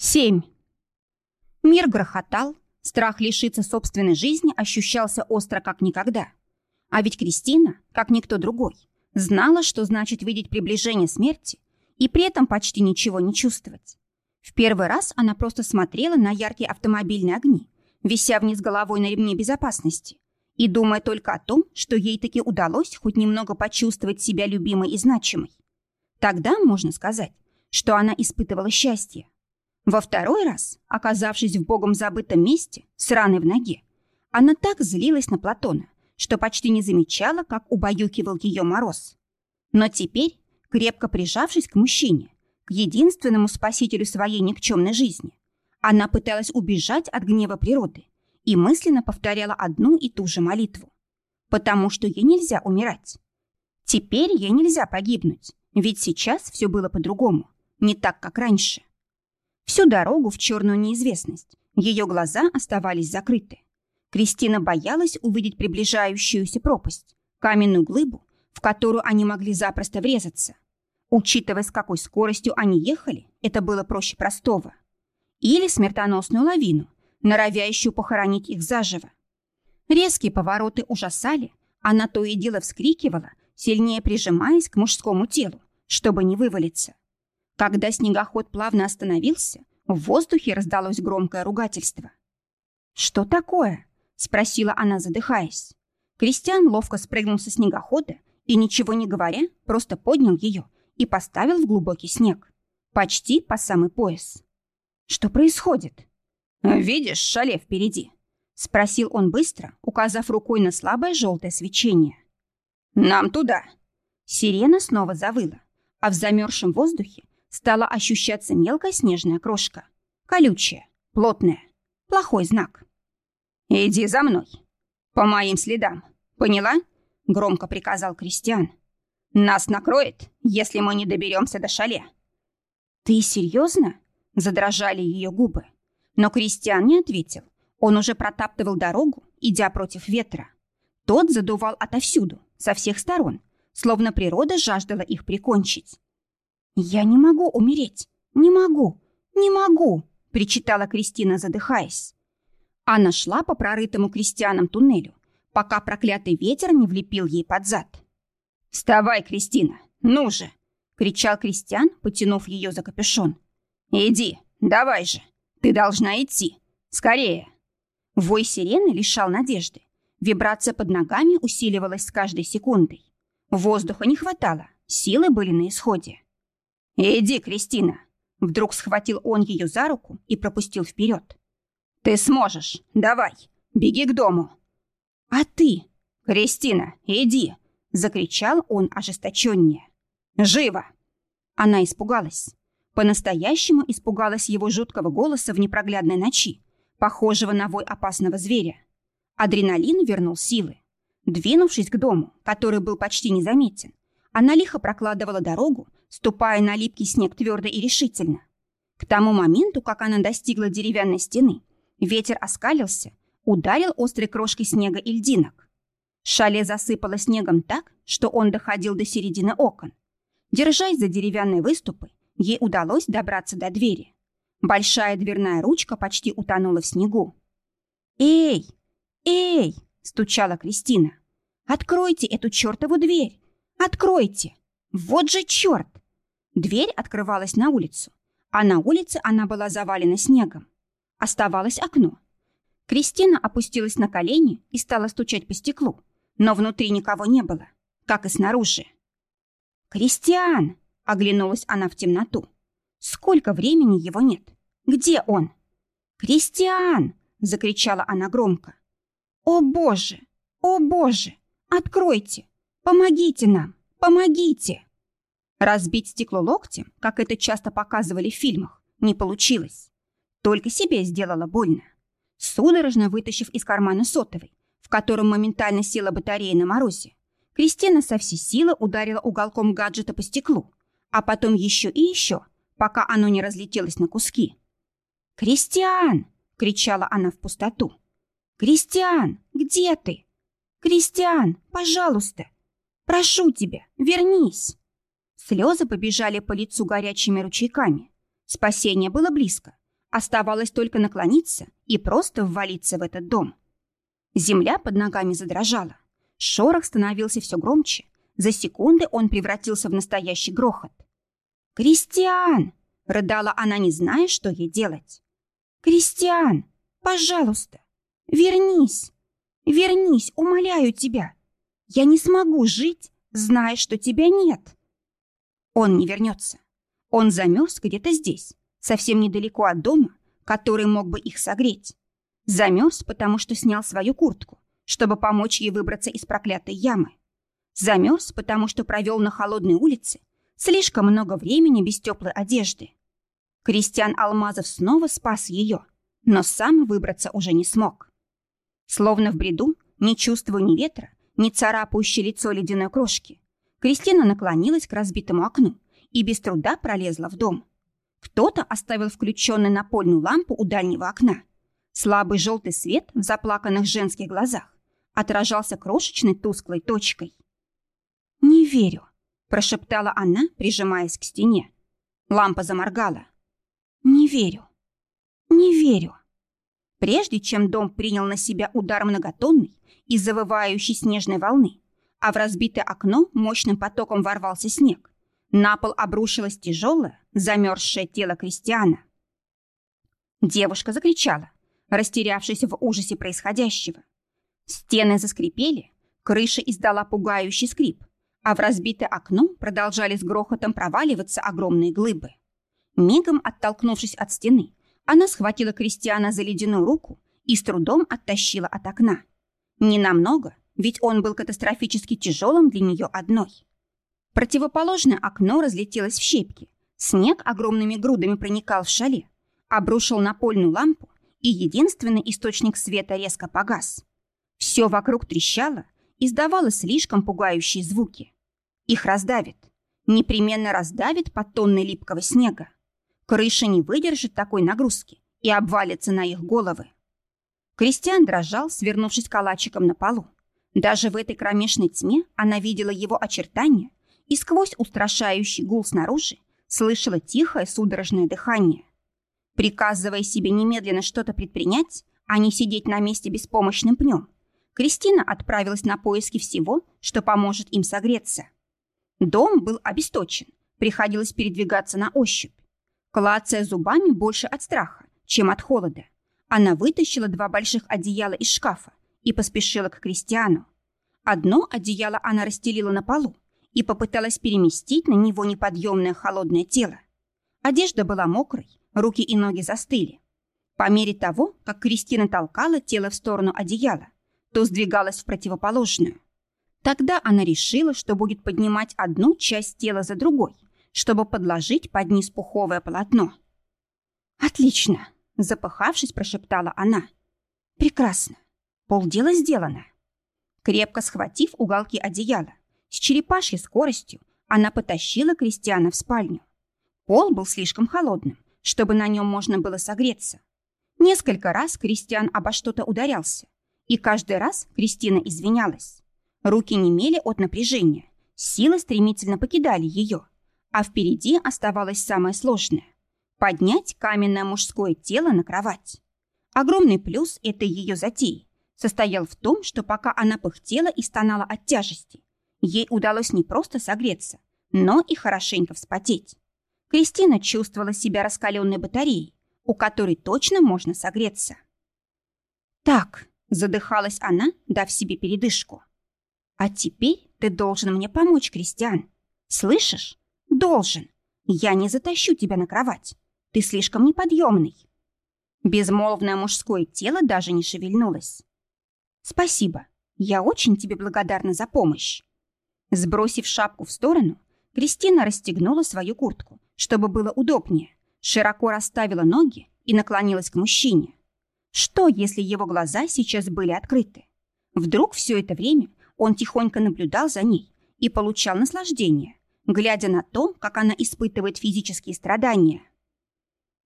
Семь. Мир грохотал, страх лишиться собственной жизни ощущался остро как никогда. А ведь Кристина, как никто другой, знала, что значит видеть приближение смерти и при этом почти ничего не чувствовать. В первый раз она просто смотрела на яркие автомобильные огни, вися вниз головой на ремне безопасности, и думая только о том, что ей таки удалось хоть немного почувствовать себя любимой и значимой. Тогда можно сказать, что она испытывала счастье. Во второй раз, оказавшись в богом забытом месте, с раной в ноге, она так злилась на Платона, что почти не замечала, как убаюкивал ее мороз. Но теперь, крепко прижавшись к мужчине, к единственному спасителю своей никчемной жизни, она пыталась убежать от гнева природы и мысленно повторяла одну и ту же молитву. Потому что ей нельзя умирать. Теперь ей нельзя погибнуть, ведь сейчас все было по-другому, не так, как раньше. Всю дорогу в черную неизвестность. Ее глаза оставались закрыты. Кристина боялась увидеть приближающуюся пропасть, каменную глыбу, в которую они могли запросто врезаться. Учитывая, с какой скоростью они ехали, это было проще простого. Или смертоносную лавину, норовящую похоронить их заживо. Резкие повороты ужасали, она то и дело вскрикивала, сильнее прижимаясь к мужскому телу, чтобы не вывалиться. Когда снегоход плавно остановился, в воздухе раздалось громкое ругательство. «Что такое?» — спросила она, задыхаясь. Кристиан ловко спрыгнул со снегохода и, ничего не говоря, просто поднял ее и поставил в глубокий снег. Почти по самый пояс. «Что происходит?» «Видишь шале впереди?» — спросил он быстро, указав рукой на слабое желтое свечение. «Нам туда!» Сирена снова завыла, а в замерзшем воздухе стала ощущаться мелкая снежная крошка. Колючая, плотная. Плохой знак. «Иди за мной. По моим следам. Поняла?» — громко приказал Кристиан. «Нас накроет, если мы не доберемся до шале». «Ты серьезно?» — задрожали ее губы. Но Кристиан не ответил. Он уже протаптывал дорогу, идя против ветра. Тот задувал отовсюду, со всех сторон, словно природа жаждала их прикончить. «Я не могу умереть! Не могу! Не могу!» — причитала Кристина, задыхаясь. Она шла по прорытому крестьянам туннелю, пока проклятый ветер не влепил ей под зад. «Вставай, Кристина! Ну же!» — кричал Кристиан, потянув ее за капюшон. «Иди, давай же! Ты должна идти! Скорее!» Вой сирены лишал надежды. Вибрация под ногами усиливалась с каждой секундой. Воздуха не хватало, силы были на исходе. «Иди, Кристина!» Вдруг схватил он ее за руку и пропустил вперед. «Ты сможешь! Давай! Беги к дому!» «А ты?» «Кристина, иди!» Закричал он ожесточеннее. «Живо!» Она испугалась. По-настоящему испугалась его жуткого голоса в непроглядной ночи, похожего на вой опасного зверя. Адреналин вернул силы. Двинувшись к дому, который был почти незаметен, она лихо прокладывала дорогу, ступая на липкий снег твердо и решительно. К тому моменту, как она достигла деревянной стены, ветер оскалился, ударил острой крошкой снега и льдинок. Шале засыпало снегом так, что он доходил до середины окон. Держась за деревянные выступы, ей удалось добраться до двери. Большая дверная ручка почти утонула в снегу. «Эй! Эй!» — стучала Кристина. «Откройте эту чертову дверь! Откройте! Вот же черт!» Дверь открывалась на улицу, а на улице она была завалена снегом. Оставалось окно. Кристина опустилась на колени и стала стучать по стеклу, но внутри никого не было, как и снаружи. «Кристиан!» — оглянулась она в темноту. «Сколько времени его нет? Где он?» «Кристиан!» — закричала она громко. «О боже! О боже! Откройте! Помогите нам! Помогите!» Разбить стекло локтем, как это часто показывали в фильмах, не получилось. Только себе сделала больно. Судорожно вытащив из кармана сотовый, в котором моментально села батарея на морозе, Кристина со всей силы ударила уголком гаджета по стеклу, а потом еще и еще, пока оно не разлетелось на куски. «Кристиан!» — кричала она в пустоту. «Кристиан, где ты? Кристиан, пожалуйста! Прошу тебя, вернись!» Слезы побежали по лицу горячими ручейками. Спасение было близко, Оставалось только наклониться и просто ввалиться в этот дом. Земля под ногами задрожала. Шорох становился все громче. За секунды он превратился в настоящий грохот. «Кристиан!» — рыдала она, не зная, что ей делать. «Кристиан, пожалуйста, вернись! Вернись, умоляю тебя! Я не смогу жить, зная, что тебя нет!» Он не вернется. Он замерз где-то здесь, совсем недалеко от дома, который мог бы их согреть. Замерз, потому что снял свою куртку, чтобы помочь ей выбраться из проклятой ямы. Замерз, потому что провел на холодной улице слишком много времени без теплой одежды. Кристиан Алмазов снова спас ее, но сам выбраться уже не смог. Словно в бреду, не чувствуя ни ветра, ни царапающей лицо ледяной крошки, Кристина наклонилась к разбитому окну и без труда пролезла в дом. Кто-то оставил включенную напольную лампу у дальнего окна. Слабый желтый свет в заплаканных женских глазах отражался крошечной тусклой точкой. «Не верю», – прошептала она, прижимаясь к стене. Лампа заморгала. «Не верю. Не верю». Прежде чем дом принял на себя удар многотонной и завывающей снежной волны, а в разбитое окно мощным потоком ворвался снег, на пол обрушилось тяжелое, замерзшее тело Кристиана. Девушка закричала, растерявшись в ужасе происходящего. Стены заскрипели, крыша издала пугающий скрип, а в разбитое окно продолжали с грохотом проваливаться огромные глыбы. Мигом оттолкнувшись от стены, она схватила Кристиана за ледяную руку и с трудом оттащила от окна. Ненамного, ведь он был катастрофически тяжелым для нее одной. Противоположное окно разлетелось в щепки. Снег огромными грудами проникал в шале, обрушил напольную лампу, и единственный источник света резко погас. Все вокруг трещало, издавало слишком пугающие звуки. Их раздавит. Непременно раздавит под тонной липкого снега. Крыша не выдержит такой нагрузки и обвалится на их головы. Кристиан дрожал, свернувшись калачиком на полу. Даже в этой кромешной тьме она видела его очертания и сквозь устрашающий гул снаружи слышала тихое судорожное дыхание. Приказывая себе немедленно что-то предпринять, а не сидеть на месте беспомощным пнем, Кристина отправилась на поиски всего, что поможет им согреться. Дом был обесточен, приходилось передвигаться на ощупь. Клацая зубами больше от страха, чем от холода, она вытащила два больших одеяла из шкафа и поспешила к Кристиану. Одно одеяло она расстелила на полу, и попыталась переместить на него неподъемное холодное тело. Одежда была мокрой, руки и ноги застыли. По мере того, как Кристина толкала тело в сторону одеяла, то сдвигалась в противоположную. Тогда она решила, что будет поднимать одну часть тела за другой, чтобы подложить под низ пуховое полотно. «Отлично!» – запыхавшись, прошептала она. «Прекрасно! Полдела сделано!» Крепко схватив уголки одеяла, с черепашьей скоростью она потащила Кристиана в спальню. Пол был слишком холодным, чтобы на нем можно было согреться. Несколько раз Кристиан обо что-то ударялся, и каждый раз Кристина извинялась. Руки немели от напряжения, силы стремительно покидали ее, а впереди оставалось самое сложное – поднять каменное мужское тело на кровать. Огромный плюс этой ее затеи состоял в том, что пока она пыхтела и стонала от тяжести, Ей удалось не просто согреться, но и хорошенько вспотеть. Кристина чувствовала себя раскаленной батареей, у которой точно можно согреться. «Так», — задыхалась она, дав себе передышку. «А теперь ты должен мне помочь, Кристиан. Слышишь? Должен. Я не затащу тебя на кровать. Ты слишком неподъемный». Безмолвное мужское тело даже не шевельнулось. «Спасибо. Я очень тебе благодарна за помощь». Сбросив шапку в сторону, Кристина расстегнула свою куртку, чтобы было удобнее, широко расставила ноги и наклонилась к мужчине. Что, если его глаза сейчас были открыты? Вдруг все это время он тихонько наблюдал за ней и получал наслаждение, глядя на то, как она испытывает физические страдания.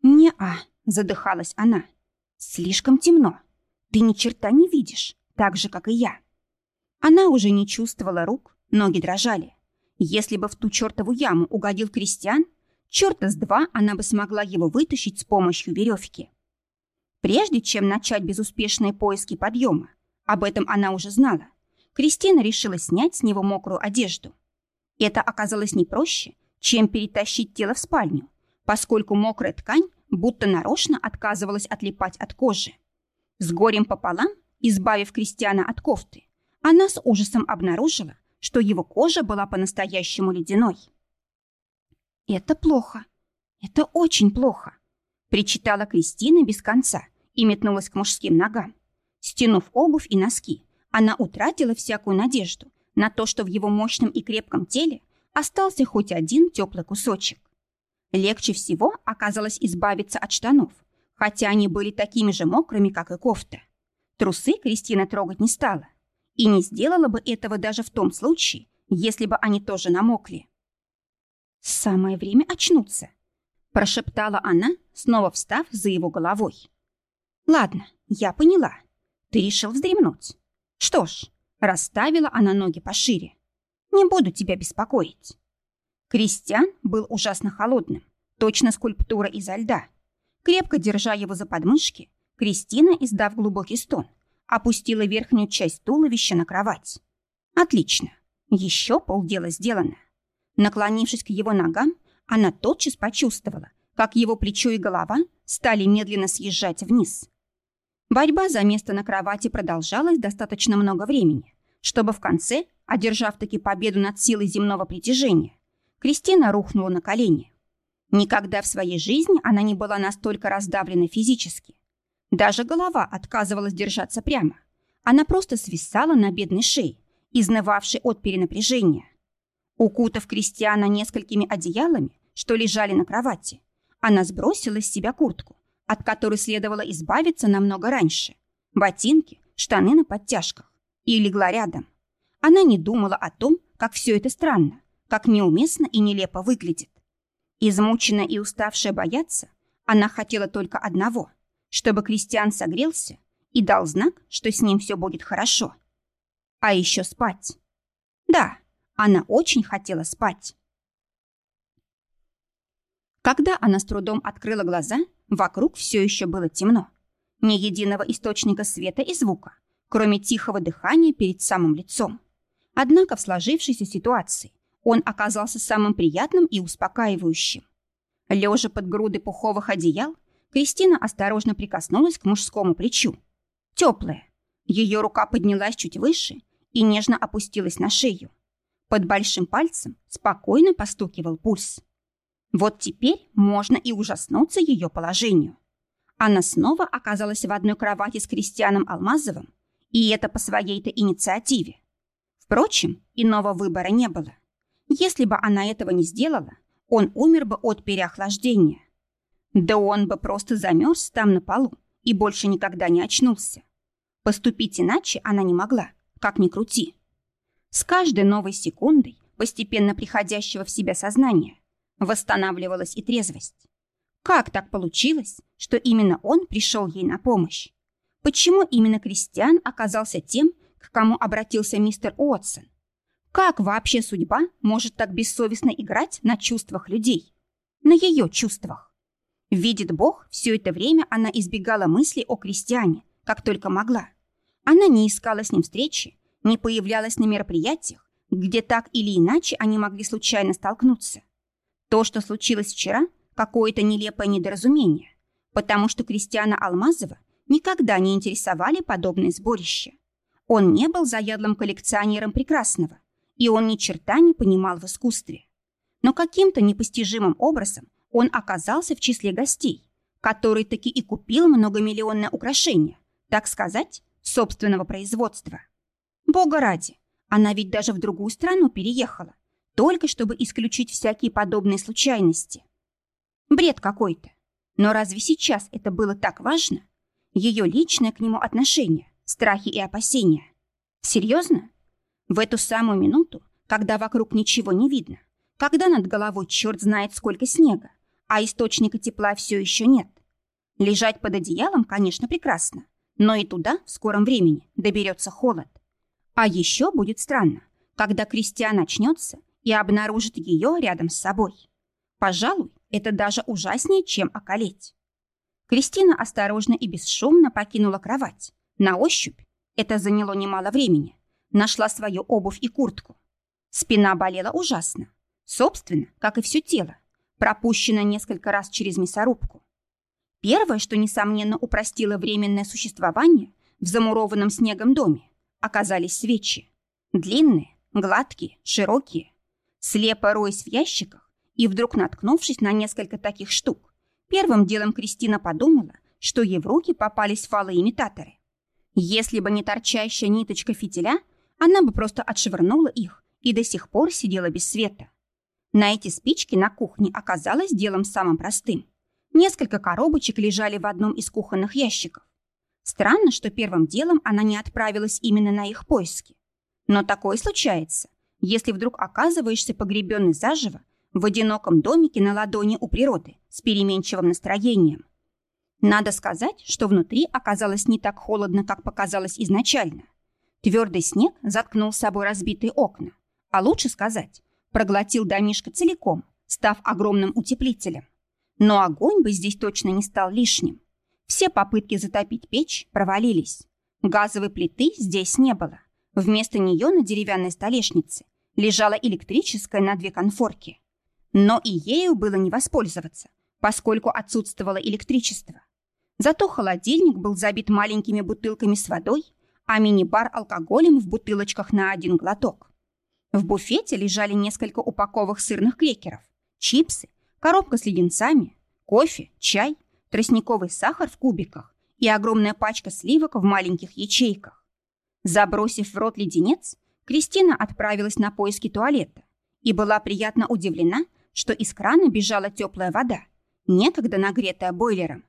«Не-а», — задыхалась она, — «слишком темно. Ты ни черта не видишь, так же, как и я». Она уже не чувствовала рук, Ноги дрожали. Если бы в ту чертову яму угодил крестьян, Черта с два она бы смогла его вытащить с помощью веревки. Прежде чем начать безуспешные поиски подъема, об этом она уже знала, Кристина решила снять с него мокрую одежду. Это оказалось не проще, чем перетащить тело в спальню, поскольку мокрая ткань будто нарочно отказывалась отлипать от кожи. С горем пополам, избавив Кристиана от кофты, она с ужасом обнаружила, что его кожа была по-настоящему ледяной. «Это плохо. Это очень плохо», — причитала Кристина без конца и метнулась к мужским ногам. Стянув обувь и носки, она утратила всякую надежду на то, что в его мощном и крепком теле остался хоть один теплый кусочек. Легче всего оказалось избавиться от штанов, хотя они были такими же мокрыми, как и кофта. Трусы Кристина трогать не стала и не сделала бы этого даже в том случае, если бы они тоже намокли. «Самое время очнуться», – прошептала она, снова встав за его головой. «Ладно, я поняла. Ты решил вздремнуть. Что ж, расставила она ноги пошире. Не буду тебя беспокоить. Кристиан был ужасно холодным, точно скульптура изо льда. Крепко держа его за подмышки, Кристина, издав глубокий стон, опустила верхнюю часть туловища на кровать. Отлично. Еще полдела сделано. Наклонившись к его ногам, она тотчас почувствовала, как его плечо и голова стали медленно съезжать вниз. Борьба за место на кровати продолжалась достаточно много времени, чтобы в конце, одержав таки победу над силой земного притяжения, Кристина рухнула на колени. Никогда в своей жизни она не была настолько раздавлена физически. Даже голова отказывалась держаться прямо. Она просто свисала на бедной шее, изнывавшей от перенапряжения. Укутав Кристиана несколькими одеялами, что лежали на кровати, она сбросила с себя куртку от которой следовало избавиться намного раньше. Ботинки, штаны на подтяжках. И легла рядом. Она не думала о том, как все это странно, как неуместно и нелепо выглядит. Измученная и уставшая бояться, она хотела только одного, чтобы Кристиан согрелся и дал знак, что с ним все будет хорошо. А еще спать. Да, она очень хотела спать. Когда она с трудом открыла глаза, Вокруг все еще было темно. Ни единого источника света и звука, кроме тихого дыхания перед самым лицом. Однако в сложившейся ситуации он оказался самым приятным и успокаивающим. Лежа под грудой пуховых одеял, Кристина осторожно прикоснулась к мужскому плечу. Теплая. Ее рука поднялась чуть выше и нежно опустилась на шею. Под большим пальцем спокойно постукивал пульс. Вот теперь можно и ужаснуться ее положению. Она снова оказалась в одной кровати с Кристианом Алмазовым, и это по своей-то инициативе. Впрочем, иного выбора не было. Если бы она этого не сделала, он умер бы от переохлаждения. Да он бы просто замерз там на полу и больше никогда не очнулся. Поступить иначе она не могла, как ни крути. С каждой новой секундой, постепенно приходящего в себя сознания, восстанавливалась и трезвость. Как так получилось, что именно он пришел ей на помощь? Почему именно Кристиан оказался тем, к кому обратился мистер Уотсон? Как вообще судьба может так бессовестно играть на чувствах людей? На ее чувствах? Видит Бог, все это время она избегала мысли о Кристиане, как только могла. Она не искала с ним встречи, не появлялась на мероприятиях, где так или иначе они могли случайно столкнуться. То, что случилось вчера, какое-то нелепое недоразумение, потому что Кристиана Алмазова никогда не интересовали подобные сборища. Он не был заядлым коллекционером прекрасного, и он ни черта не понимал в искусстве. Но каким-то непостижимым образом он оказался в числе гостей, который таки и купил многомиллионное украшение, так сказать, собственного производства. Бога ради, она ведь даже в другую страну переехала, только чтобы исключить всякие подобные случайности. Бред какой-то. Но разве сейчас это было так важно? Ее личное к нему отношение, страхи и опасения. Серьезно? В эту самую минуту, когда вокруг ничего не видно, когда над головой черт знает сколько снега, а источника тепла все еще нет. Лежать под одеялом, конечно, прекрасно, но и туда в скором времени доберется холод. А еще будет странно, когда Кристиан очнется и обнаружит ее рядом с собой. Пожалуй, это даже ужаснее, чем околеть. Кристина осторожно и бесшумно покинула кровать. На ощупь, это заняло немало времени, нашла свою обувь и куртку. Спина болела ужасно. Собственно, как и все тело, пропущено несколько раз через мясорубку. Первое, что, несомненно, упростило временное существование в замурованном снегом доме, оказались свечи. Длинные, гладкие, широкие. Слепо роясь в ящиках и вдруг наткнувшись на несколько таких штук, первым делом Кристина подумала, что ей в руки попались фалоимитаторы. Если бы не торчащая ниточка фитиля, она бы просто отшвырнула их и до сих пор сидела без света. На эти спички на кухне оказалось делом самым простым. Несколько коробочек лежали в одном из кухонных ящиков. Странно, что первым делом она не отправилась именно на их поиски. Но такое случается, если вдруг оказываешься погребенный заживо в одиноком домике на ладони у природы с переменчивым настроением. Надо сказать, что внутри оказалось не так холодно, как показалось изначально. Твердый снег заткнул с собой разбитые окна, а лучше сказать, проглотил домишко целиком, став огромным утеплителем. Но огонь бы здесь точно не стал лишним. Все попытки затопить печь провалились. Газовой плиты здесь не было. Вместо нее на деревянной столешнице лежала электрическая на две конфорки. Но и ею было не воспользоваться, поскольку отсутствовало электричество. Зато холодильник был забит маленькими бутылками с водой, а мини-бар алкоголем в бутылочках на один глоток. В буфете лежали несколько упаковок сырных крекеров, чипсы, коробка с леденцами, кофе, чай, тростниковый сахар в кубиках и огромная пачка сливок в маленьких ячейках. Забросив в рот леденец, Кристина отправилась на поиски туалета и была приятно удивлена, что из крана бежала теплая вода, некогда нагретая бойлером.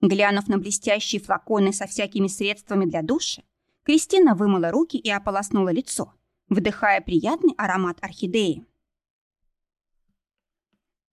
Глянув на блестящие флаконы со всякими средствами для душа, Кристина вымыла руки и ополоснула лицо – вдыхая приятный аромат орхидеи.